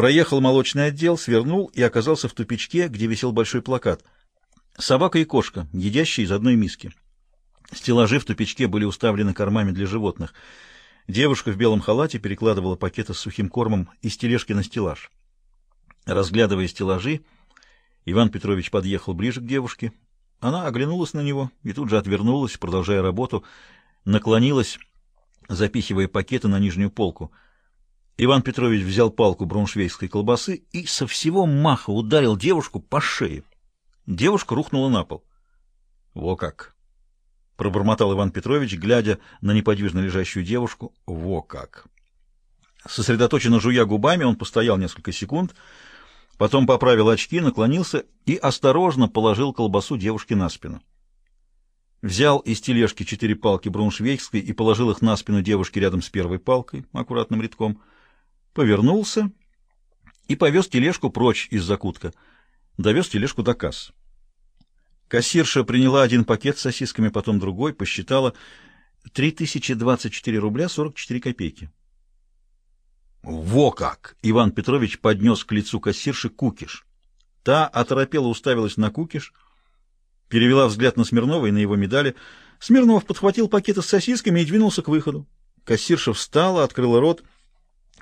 Проехал молочный отдел, свернул и оказался в тупичке, где висел большой плакат. Собака и кошка, едящие из одной миски. Стеллажи в тупичке были уставлены кормами для животных. Девушка в белом халате перекладывала пакеты с сухим кормом из тележки на стеллаж. Разглядывая стеллажи, Иван Петрович подъехал ближе к девушке. Она оглянулась на него и тут же отвернулась, продолжая работу, наклонилась, запихивая пакеты на нижнюю полку. Иван Петрович взял палку брауншвейгской колбасы и со всего маха ударил девушку по шее. Девушка рухнула на пол. — Во как! — пробормотал Иван Петрович, глядя на неподвижно лежащую девушку. — Во как! Сосредоточенно жуя губами, он постоял несколько секунд, потом поправил очки, наклонился и осторожно положил колбасу девушке на спину. Взял из тележки четыре палки брауншвейгской и положил их на спину девушки рядом с первой палкой, аккуратным рядком, повернулся и повез тележку прочь из закутка, довез тележку до касс. Кассирша приняла один пакет с сосисками, потом другой, посчитала 3024 рубля 44 копейки. «Во как!» — Иван Петрович поднес к лицу кассирши кукиш. Та оторопела уставилась на кукиш, перевела взгляд на Смирнова и на его медали. Смирнов подхватил пакеты с сосисками и двинулся к выходу. Кассирша встала, открыла рот.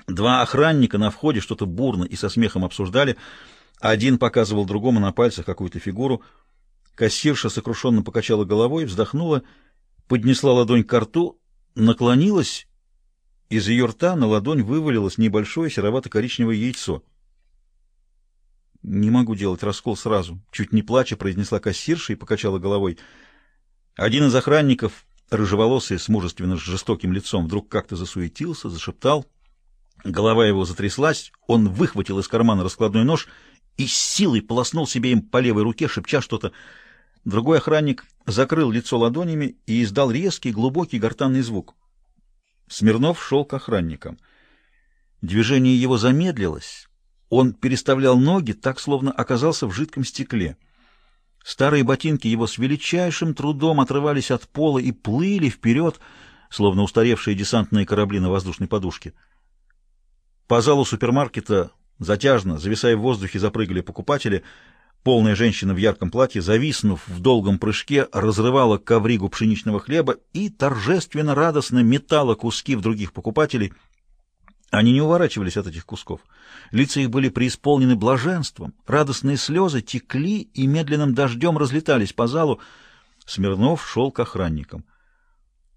Два охранника на входе что-то бурно и со смехом обсуждали. Один показывал другому на пальцах какую-то фигуру. Кассирша сокрушенно покачала головой, вздохнула, поднесла ладонь к рту, наклонилась из ее рта на ладонь вывалилось небольшое серовато-коричневое яйцо. «Не могу делать раскол сразу», — чуть не плача произнесла кассирша и покачала головой. Один из охранников, рыжеволосый, с мужественно жестоким лицом, вдруг как-то засуетился, зашептал. Голова его затряслась, он выхватил из кармана раскладной нож и с силой полоснул себе им по левой руке, шепча что-то. Другой охранник закрыл лицо ладонями и издал резкий, глубокий гортанный звук. Смирнов шел к охранникам. Движение его замедлилось. Он переставлял ноги, так словно оказался в жидком стекле. Старые ботинки его с величайшим трудом отрывались от пола и плыли вперед, словно устаревшие десантные корабли на воздушной подушке. По залу супермаркета затяжно, зависая в воздухе, запрыгали покупатели — Полная женщина в ярком платье, зависнув в долгом прыжке, разрывала ковригу пшеничного хлеба и торжественно радостно метала куски в других покупателей. Они не уворачивались от этих кусков. Лица их были преисполнены блаженством, радостные слезы текли и медленным дождем разлетались по залу. Смирнов шел к охранникам.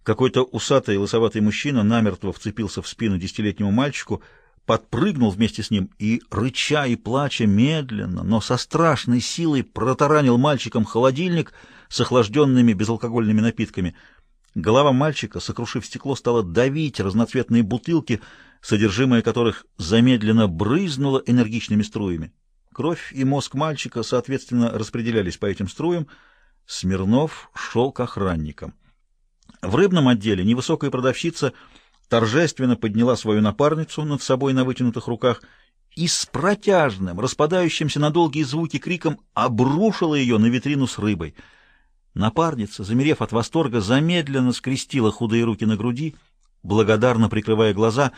Какой-то усатый лысоватый мужчина намертво вцепился в спину десятилетнему мальчику, подпрыгнул вместе с ним и, рыча и плача, медленно, но со страшной силой протаранил мальчиком холодильник с охлажденными безалкогольными напитками. Голова мальчика, сокрушив стекло, стала давить разноцветные бутылки, содержимое которых замедленно брызнуло энергичными струями. Кровь и мозг мальчика, соответственно, распределялись по этим струям. Смирнов шел к охранникам. В рыбном отделе невысокая продавщица — торжественно подняла свою напарницу над собой на вытянутых руках и с протяжным, распадающимся на долгие звуки криком обрушила ее на витрину с рыбой. Напарница, замерев от восторга, замедленно скрестила худые руки на груди, благодарно прикрывая глаза.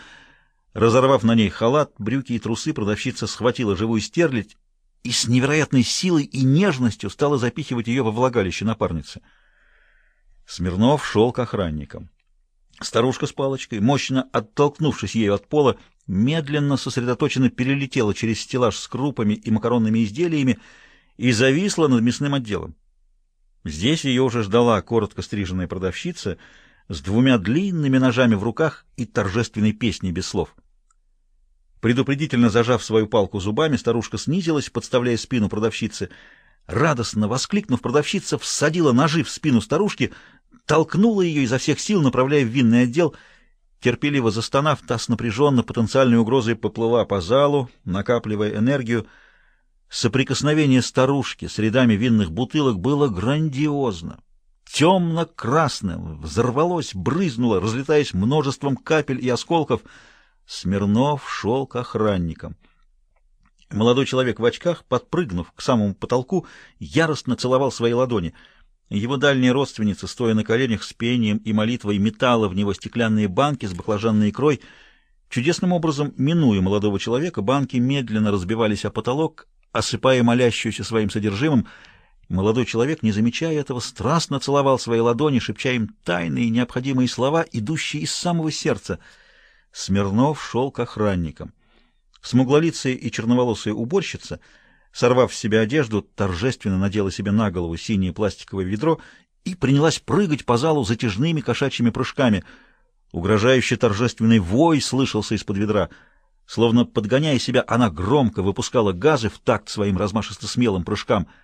Разорвав на ней халат, брюки и трусы, продавщица схватила живую стерлядь и с невероятной силой и нежностью стала запихивать ее во влагалище напарницы. Смирнов шел к охранникам. Старушка с палочкой, мощно оттолкнувшись ею от пола, медленно сосредоточенно перелетела через стеллаж с крупами и макаронными изделиями и зависла над мясным отделом. Здесь ее уже ждала коротко стриженная продавщица с двумя длинными ножами в руках и торжественной песней без слов. Предупредительно зажав свою палку зубами, старушка снизилась, подставляя спину продавщицы. Радостно воскликнув, продавщица всадила ножи в спину старушки, толкнула ее изо всех сил, направляя в винный отдел. Терпеливо застонав, та с напряженно потенциальной угрозой поплыла по залу, накапливая энергию. Соприкосновение старушки с рядами винных бутылок было грандиозно. Темно-красным взорвалось, брызнуло, разлетаясь множеством капель и осколков. Смирнов шел к охранникам. Молодой человек в очках, подпрыгнув к самому потолку, яростно целовал свои ладони — его дальняя родственница, стоя на коленях с пением и молитвой, метала в него стеклянные банки с баклажанной икрой. Чудесным образом, минуя молодого человека, банки медленно разбивались о потолок, осыпая молящуюся своим содержимым. Молодой человек, не замечая этого, страстно целовал свои ладони, шепча им тайные необходимые слова, идущие из самого сердца. Смирнов шел к охранникам. Смуглолицая и черноволосая уборщица, сорвав с себя одежду, торжественно надела себе на голову синее пластиковое ведро и принялась прыгать по залу затяжными кошачьими прыжками. Угрожающий торжественный вой слышался из-под ведра. Словно подгоняя себя, она громко выпускала газы в такт своим размашисто смелым прыжкам —